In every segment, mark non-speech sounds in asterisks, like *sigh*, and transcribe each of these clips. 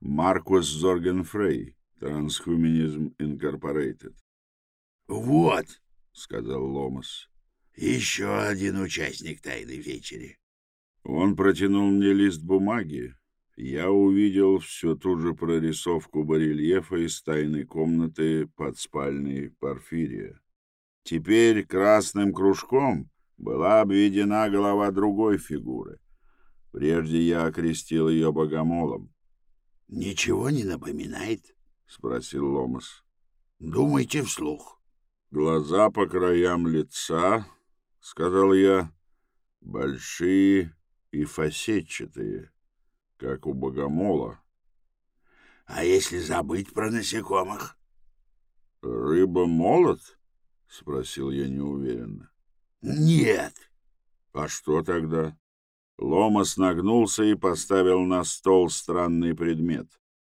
Маркус Зоргенфрей, Transhumanism Incorporated. «Вот», — сказал Ломас, — «еще один участник тайной вечери». Он протянул мне лист бумаги. Я увидел всю ту же прорисовку барельефа из тайной комнаты под спальней Порфирия. Теперь красным кружком была обведена голова другой фигуры. Прежде я окрестил ее богомолом. — Ничего не напоминает? — спросил Ломас. — Думайте вслух. — Глаза по краям лица, — сказал я, — большие и фасетчатые, как у богомола. — А если забыть про насекомых? — Рыба-молот? — спросил я неуверенно. — Нет. — А что тогда? Ломас нагнулся и поставил на стол странный предмет.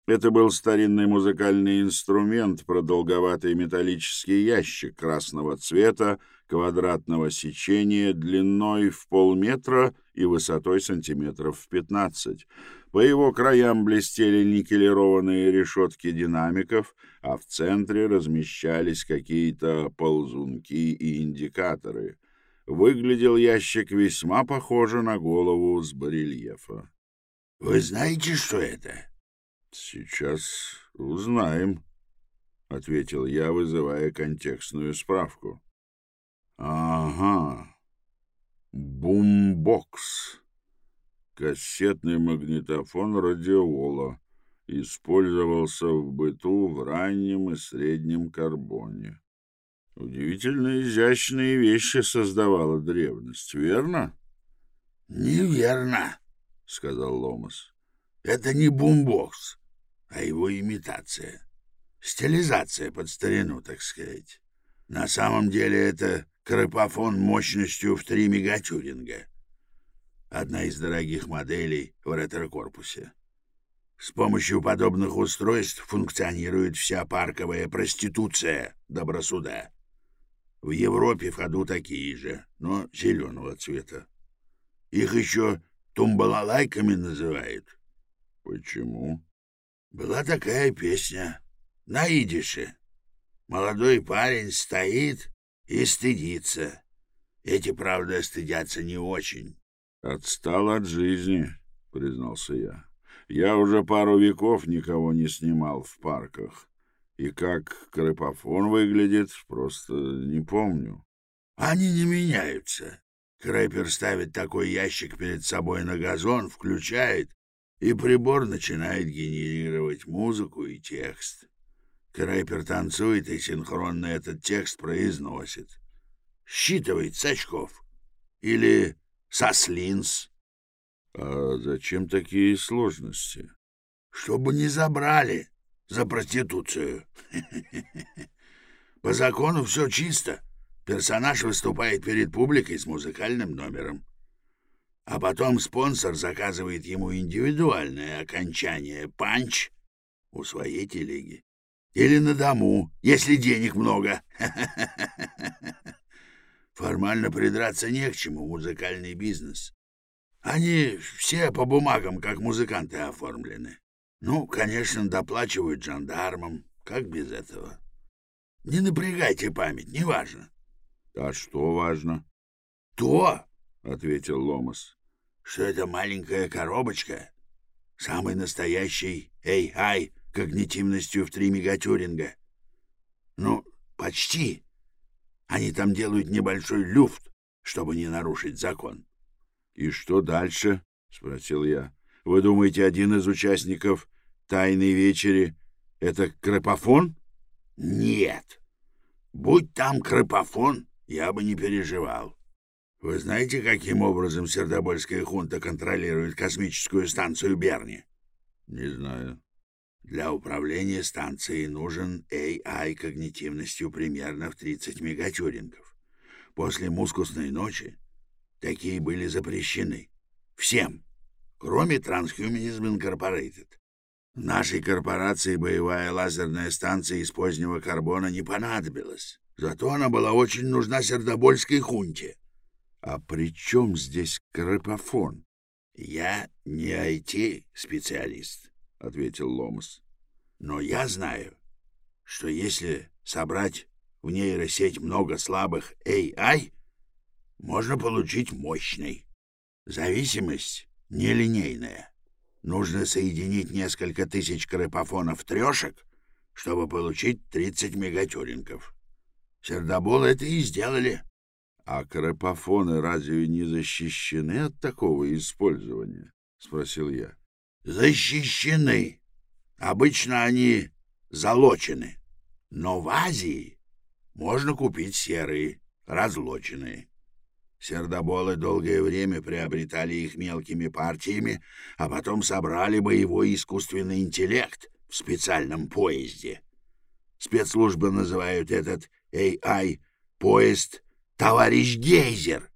Это был старинный музыкальный инструмент, продолговатый металлический ящик красного цвета, квадратного сечения, длиной в полметра и высотой сантиметров в пятнадцать. По его краям блестели никелированные решетки динамиков, а в центре размещались какие-то ползунки и индикаторы. Выглядел ящик весьма похоже на голову с барельефа. — Вы знаете, что это? — Сейчас узнаем, — ответил я, вызывая контекстную справку. — Ага. Бумбокс. Кассетный магнитофон радиола. Использовался в быту в раннем и среднем карбоне. Удивительно изящные вещи создавала древность, верно? — Неверно, — сказал Ломас. — Это не бумбокс, а его имитация. Стилизация под старину, так сказать. На самом деле это крапофон мощностью в 3 мегатюринга. Одна из дорогих моделей в ретро-корпусе. С помощью подобных устройств функционирует вся парковая проституция добросуда. В Европе в ходу такие же, но зеленого цвета. Их еще тумбалалайками называют. Почему? Была такая песня на идише. Молодой парень стоит и стыдится. Эти, правда, стыдятся не очень. Отстал от жизни, признался я. Я уже пару веков никого не снимал в парках. И как крапофон выглядит, просто не помню. Они не меняются. Крэпер ставит такой ящик перед собой на газон, включает, и прибор начинает генерировать музыку и текст. Крэпер танцует и синхронно этот текст произносит. Считывает с очков. Или со слинс. — А зачем такие сложности? — Чтобы не забрали за проституцию. По закону все чисто. Персонаж выступает перед публикой с музыкальным номером. А потом спонсор заказывает ему индивидуальное окончание панч у своей телеги. Или на дому, если денег много. *laughs* Формально придраться не к чему, музыкальный бизнес. Они все по бумагам, как музыканты, оформлены. Ну, конечно, доплачивают жандармам. Как без этого? Не напрягайте память, неважно. — А что важно? — То, — ответил Ломас, — что это маленькая коробочка, самый настоящий AI когнитивностью в три мегатюринга. Ну, почти. Они там делают небольшой люфт, чтобы не нарушить закон. — И что дальше? — спросил я. — Вы думаете, один из участников тайной вечери — это Крапофон? — Нет. Будь там Крапофон, я бы не переживал. Вы знаете, каким образом Сердобольская хунта контролирует космическую станцию Берни? — Не знаю. Для управления станцией нужен AI когнитивностью примерно в 30 мегатюрингов. После мускусной ночи такие были запрещены. Всем, кроме Transhumanism Incorporated. Нашей корпорации боевая лазерная станция из позднего карбона не понадобилась. Зато она была очень нужна сердобольской хунте. А при чем здесь крапофон? Я не IT-специалист, ответил Ломас. Но я знаю, что если собрать в нейросеть много слабых AI, можно получить мощный. Зависимость нелинейная. Нужно соединить несколько тысяч крепофонов трешек, чтобы получить 30 мегатюрингов. Сердоболы это и сделали. — А крепофоны разве не защищены от такого использования? — спросил я. — Защищены. Обычно они залочены. Но в Азии можно купить серые, разлоченные. Сердоболы долгое время приобретали их мелкими партиями, а потом собрали боевой искусственный интеллект в специальном поезде. Спецслужбы называют этот AI поезд «Товарищ Гейзер».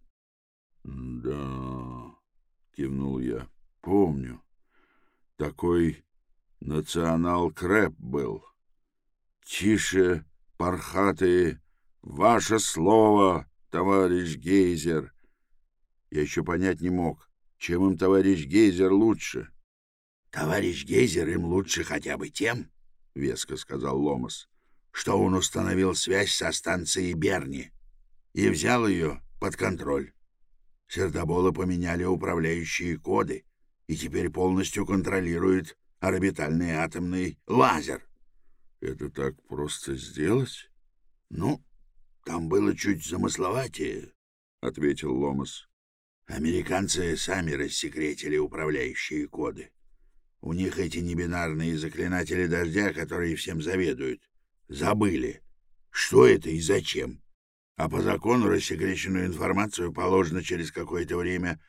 «Да», — кивнул я, — «помню. Такой национал Крэп был. Тише, пархатые, ваше слово, товарищ Гейзер. Я еще понять не мог, чем им товарищ Гейзер лучше. — Товарищ Гейзер им лучше хотя бы тем, — веско сказал Ломас, — что он установил связь со станцией Берни и взял ее под контроль. Сердоболы поменяли управляющие коды и теперь полностью контролируют орбитальный атомный лазер. — Это так просто сделать? — Ну, там было чуть замысловатее, — ответил Ломас. Американцы сами рассекретили управляющие коды. У них эти небинарные заклинатели дождя, которые всем заведуют, забыли, что это и зачем. А по закону рассекреченную информацию положено через какое-то время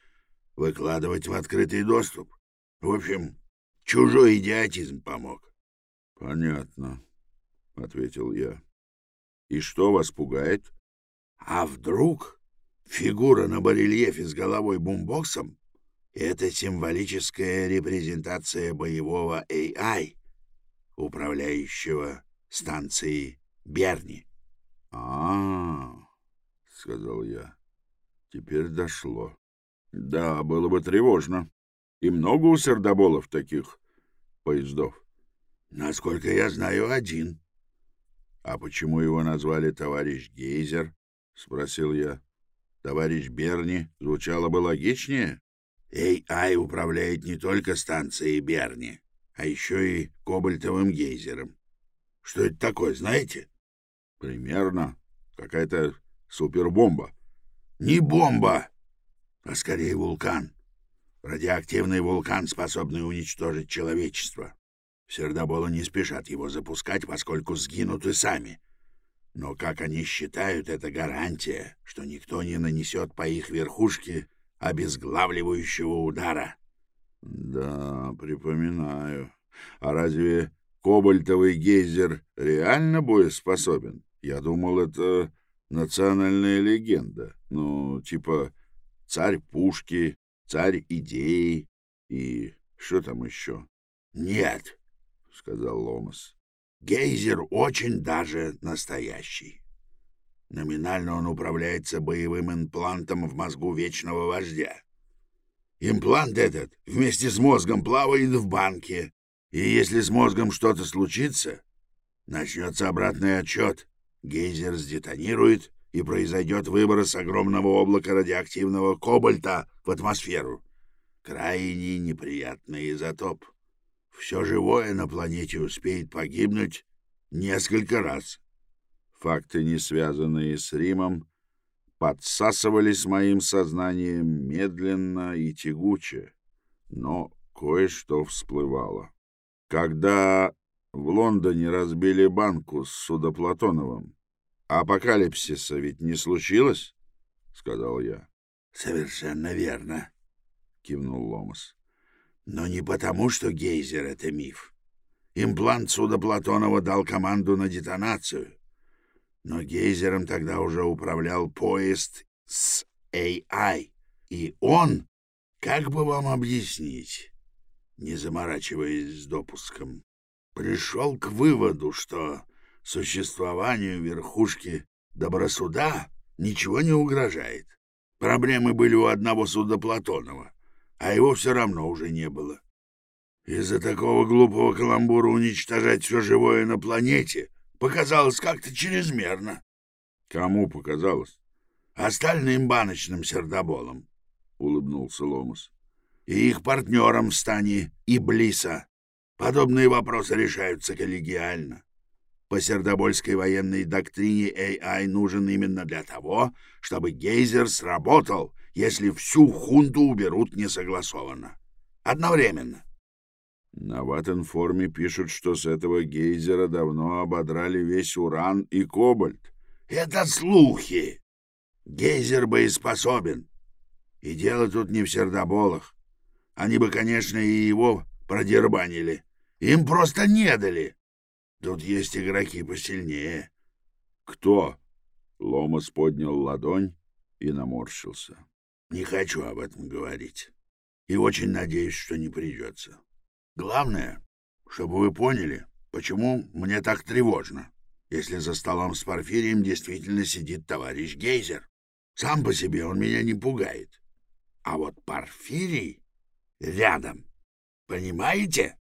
выкладывать в открытый доступ. В общем, чужой идиотизм помог. — Понятно, — ответил я. И что вас пугает? А вдруг фигура на барельефе с головой бумбоксом — это символическая репрезентация боевого AI, управляющего станцией Берни? А, -а, -а сказал я. Теперь дошло. Да, было бы тревожно. И много у сердоболов таких поездов? Насколько я знаю, один. «А почему его назвали товарищ Гейзер?» — спросил я. «Товарищ Берни звучало бы логичнее?» «Эй-Ай управляет не только станцией Берни, а еще и кобальтовым гейзером. Что это такое, знаете?» «Примерно. Какая-то супербомба». «Не бомба, а скорее вулкан. Радиоактивный вулкан, способный уничтожить человечество. Сердоболы не спешат его запускать, поскольку сгинут и сами. Но, как они считают, это гарантия, что никто не нанесет по их верхушке обезглавливающего удара. — Да, припоминаю. А разве кобальтовый гейзер реально боеспособен? Я думал, это национальная легенда. Ну, типа царь пушки, царь идеи и что там еще? — Нет, — сказал Ломас. «Гейзер очень даже настоящий. Номинально он управляется боевым имплантом в мозгу вечного вождя. Имплант этот вместе с мозгом плавает в банке, и если с мозгом что-то случится, начнется обратный отчет. Гейзер сдетонирует, и произойдет выброс огромного облака радиоактивного кобальта в атмосферу. Крайне неприятный изотоп. Все живое на планете успеет погибнуть несколько раз. Факты, не связанные с Римом, подсасывались моим сознанием медленно и тягуче, но кое-что всплывало. Когда в Лондоне разбили банку с Судоплатоновым, апокалипсиса ведь не случилось? — сказал я. — Совершенно верно, — кивнул Ломас. Но не потому, что гейзер — это миф. Имплант суда Платонова дал команду на детонацию. Но гейзером тогда уже управлял поезд с AI. И он, как бы вам объяснить, не заморачиваясь с допуском, пришел к выводу, что существованию верхушки добросуда ничего не угрожает. Проблемы были у одного суда Платонова а его все равно уже не было. Из-за такого глупого каламбура уничтожать все живое на планете показалось как-то чрезмерно. Кому показалось? Остальным баночным сердоболам, — улыбнулся Ломас. И их партнерам в стане Иблиса. Подобные вопросы решаются коллегиально. По сердобольской военной доктрине AI нужен именно для того, чтобы гейзер сработал, если всю хунту уберут несогласованно. Одновременно. На Ватенформе пишут, что с этого гейзера давно ободрали весь уран и кобальт. Это слухи. Гейзер боеспособен. И дело тут не в сердоболах. Они бы, конечно, и его продербанили. Им просто не дали. Тут есть игроки посильнее. Кто? Ломас поднял ладонь и наморщился. Не хочу об этом говорить. И очень надеюсь, что не придется. Главное, чтобы вы поняли, почему мне так тревожно, если за столом с Порфирием действительно сидит товарищ Гейзер. Сам по себе он меня не пугает. А вот Порфирий рядом. Понимаете?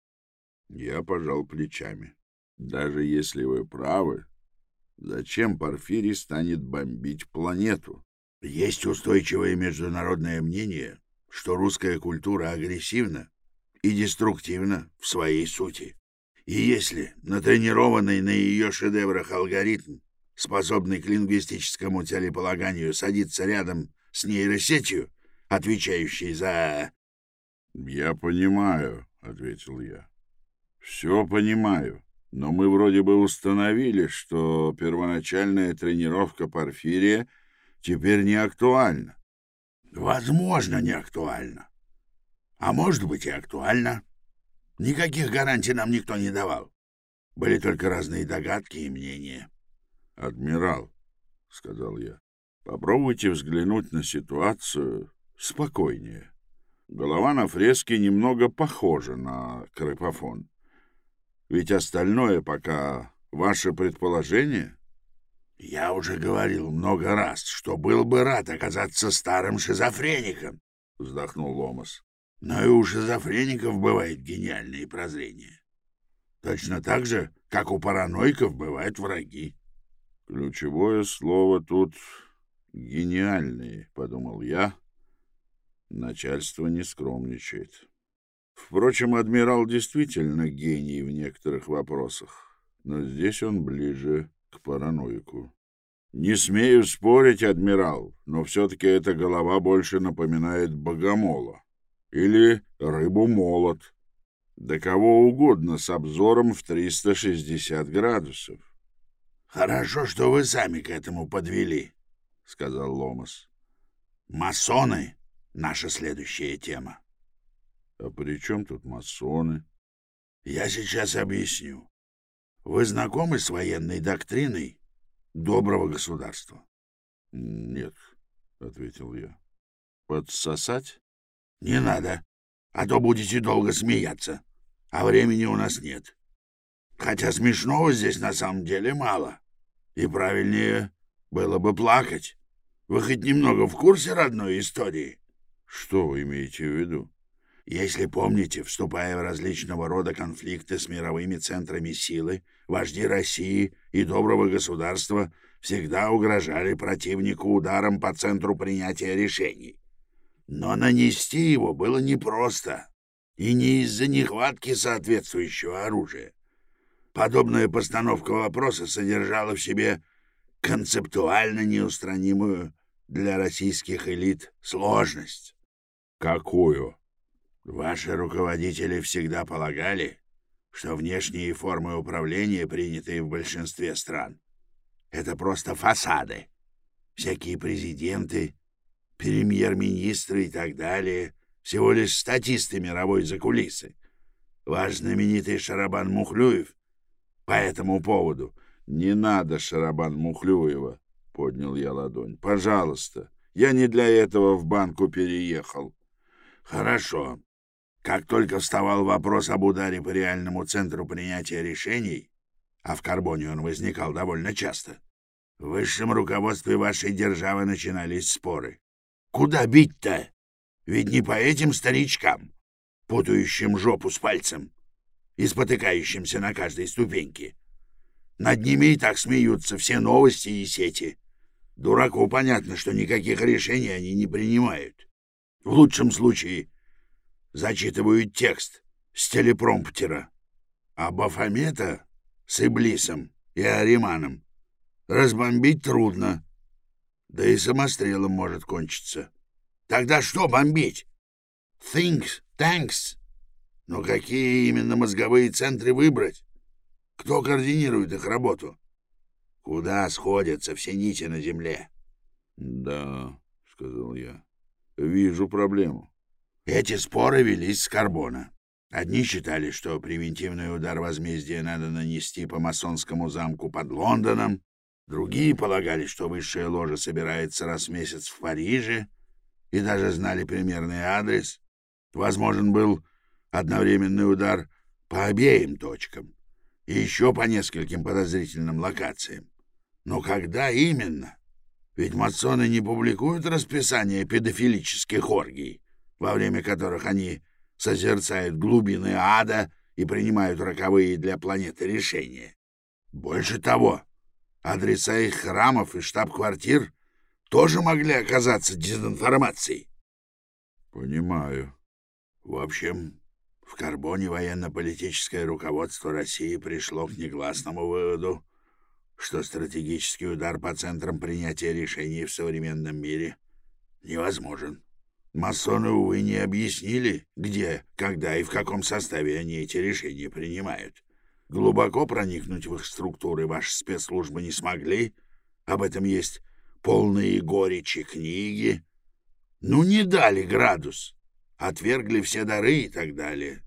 Я пожал плечами. Даже если вы правы, зачем Порфирий станет бомбить планету? Есть устойчивое международное мнение, что русская культура агрессивна и деструктивна в своей сути. И если натренированный на ее шедеврах алгоритм, способный к лингвистическому целеполаганию, садится рядом с нейросетью, отвечающей за... — Я понимаю, — ответил я. — Все понимаю. Но мы вроде бы установили, что первоначальная тренировка Порфирия теперь не актуальна. Возможно, не актуальна. А может быть и актуальна. Никаких гарантий нам никто не давал. Были только разные догадки и мнения. — Адмирал, — сказал я, — попробуйте взглянуть на ситуацию спокойнее. Голова на фреске немного похожа на крыпофон. Ведь остальное пока ваше предположение. Я уже говорил много раз, что был бы рад оказаться старым шизофреником, вздохнул Ломас. Но и у шизофреников бывают гениальные прозрения. Точно так же, как у параноиков бывают враги. Ключевое слово тут «гениальные», — подумал я. Начальство не скромничает. Впрочем, адмирал действительно гений в некоторых вопросах, но здесь он ближе к параноику. Не смею спорить, адмирал, но все-таки эта голова больше напоминает богомола или рыбу-молот, да кого угодно с обзором в 360 градусов. — Хорошо, что вы сами к этому подвели, — сказал Ломас. — Масоны — наша следующая тема. А при чем тут масоны? Я сейчас объясню. Вы знакомы с военной доктриной доброго государства? Нет, ответил я. Подсосать? Не надо, а то будете долго смеяться, а времени у нас нет. Хотя смешного здесь на самом деле мало. И правильнее было бы плакать. Вы хоть немного в курсе родной истории? Что вы имеете в виду? Если помните, вступая в различного рода конфликты с мировыми центрами силы, вожди России и доброго государства всегда угрожали противнику ударом по центру принятия решений. Но нанести его было непросто, и не из-за нехватки соответствующего оружия. Подобная постановка вопроса содержала в себе концептуально неустранимую для российских элит сложность. «Какую?» Ваши руководители всегда полагали, что внешние формы управления, принятые в большинстве стран, это просто фасады. Всякие президенты, премьер-министры и так далее всего лишь статисты мировой закулисы. Ваш знаменитый Шарабан Мухлюев по этому поводу... — Не надо Шарабан Мухлюева, — поднял я ладонь. — Пожалуйста, я не для этого в банку переехал. — Хорошо. Как только вставал вопрос об ударе по реальному центру принятия решений, а в Карбоне он возникал довольно часто, в высшем руководстве вашей державы начинались споры. Куда бить-то? Ведь не по этим старичкам. путающим жопу с пальцем и спотыкающимся на каждой ступеньке. Над ними и так смеются все новости и сети. Дураку понятно, что никаких решений они не принимают. В лучшем случае зачитывают текст с телепромптера. А Бафомета с Иблисом и Ариманом разбомбить трудно, да и самострелом может кончиться. Тогда что бомбить? Things, tanks. Но какие именно мозговые центры выбрать? Кто координирует их работу? Куда сходятся все нити на Земле? — Да, — сказал я, — вижу проблему. Эти споры велись с карбона. Одни считали, что превентивный удар возмездия надо нанести по масонскому замку под Лондоном, другие полагали, что высшая ложа собирается раз в месяц в Париже, и даже знали примерный адрес. Возможен был одновременный удар по обеим точкам и еще по нескольким подозрительным локациям. Но когда именно? Ведь масоны не публикуют расписание педофилических оргий, во время которых они созерцают глубины ада и принимают роковые для планеты решения. Больше того, адреса их храмов и штаб-квартир тоже могли оказаться дезинформацией. — Понимаю. В общем, в Карбоне военно-политическое руководство России пришло к негласному выводу, что стратегический удар по центрам принятия решений в современном мире невозможен. Масоны, увы, не объяснили, где, когда и в каком составе они эти решения принимают. Глубоко проникнуть в их структуры ваши спецслужбы не смогли. Об этом есть полные горечи книги. Ну, не дали градус, отвергли все дары и так далее.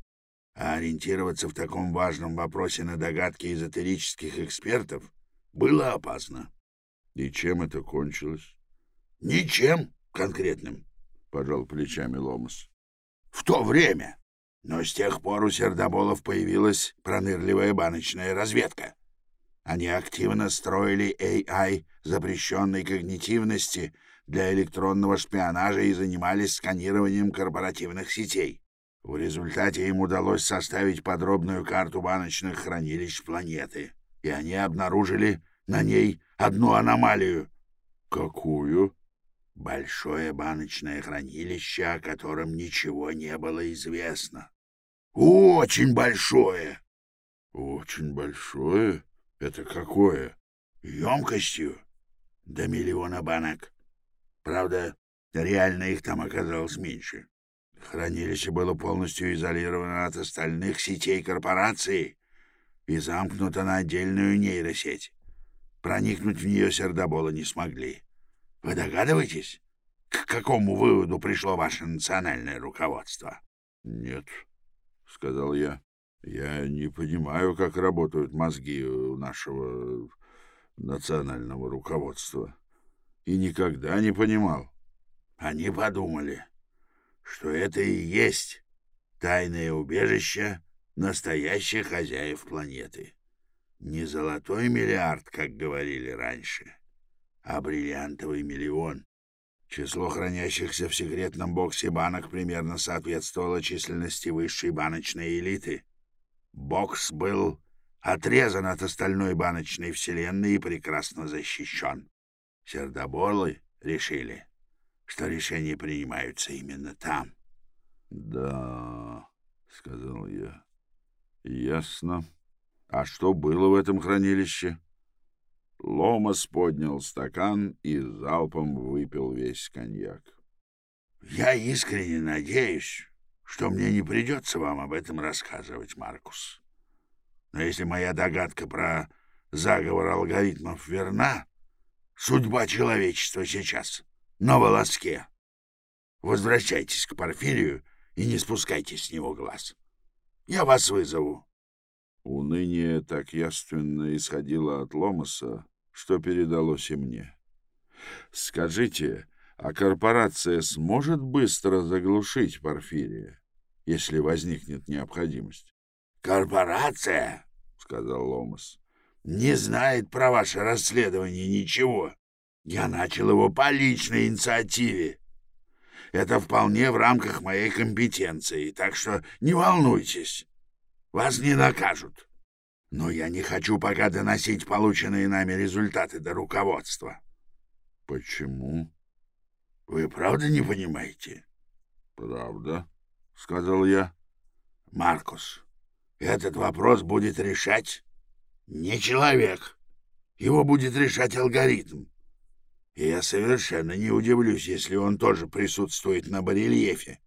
А ориентироваться в таком важном вопросе на догадки эзотерических экспертов было опасно. И чем это кончилось? Ничем конкретным пожал плечами Ломас. В то время. Но с тех пор у сердоболов появилась пронырливая баночная разведка. Они активно строили AI запрещенной когнитивности для электронного шпионажа и занимались сканированием корпоративных сетей. В результате им удалось составить подробную карту баночных хранилищ планеты, и они обнаружили на ней одну аномалию. «Какую?» Большое баночное хранилище, о котором ничего не было известно. Очень большое. Очень большое? Это какое? Емкостью до миллиона банок. Правда, реально их там оказалось меньше. Хранилище было полностью изолировано от остальных сетей корпорации и замкнуто на отдельную нейросеть. Проникнуть в нее сердобола не смогли. Вы догадываетесь, к какому выводу пришло ваше национальное руководство? — Нет, — сказал я. — Я не понимаю, как работают мозги у нашего национального руководства. И никогда не понимал. Они подумали, что это и есть тайное убежище настоящих хозяев планеты. Не золотой миллиард, как говорили раньше, а бриллиантовый миллион. Число хранящихся в секретном боксе банок примерно соответствовало численности высшей баночной элиты. Бокс был отрезан от остальной баночной вселенной и прекрасно защищен. Сердоболы решили, что решения принимаются именно там. — Да, — сказал я. — Ясно. А что было в этом хранилище? Ломас поднял стакан и залпом выпил весь коньяк. «Я искренне надеюсь, что мне не придется вам об этом рассказывать, Маркус. Но если моя догадка про заговор алгоритмов верна, судьба человечества сейчас на волоске. Возвращайтесь к Порфирию и не спускайте с него глаз. Я вас вызову». Уныние так яственно исходило от Ломаса, что передалось и мне. Скажите, а корпорация сможет быстро заглушить Порфирия, если возникнет необходимость? Корпорация, сказал Ломас, не знает про ваше расследование ничего. Я начал его по личной инициативе. Это вполне в рамках моей компетенции, так что не волнуйтесь. Вас не накажут. Но я не хочу пока доносить полученные нами результаты до руководства. — Почему? — Вы правда не понимаете? — Правда, — сказал я. — Маркус, этот вопрос будет решать не человек. Его будет решать алгоритм. И я совершенно не удивлюсь, если он тоже присутствует на барельефе.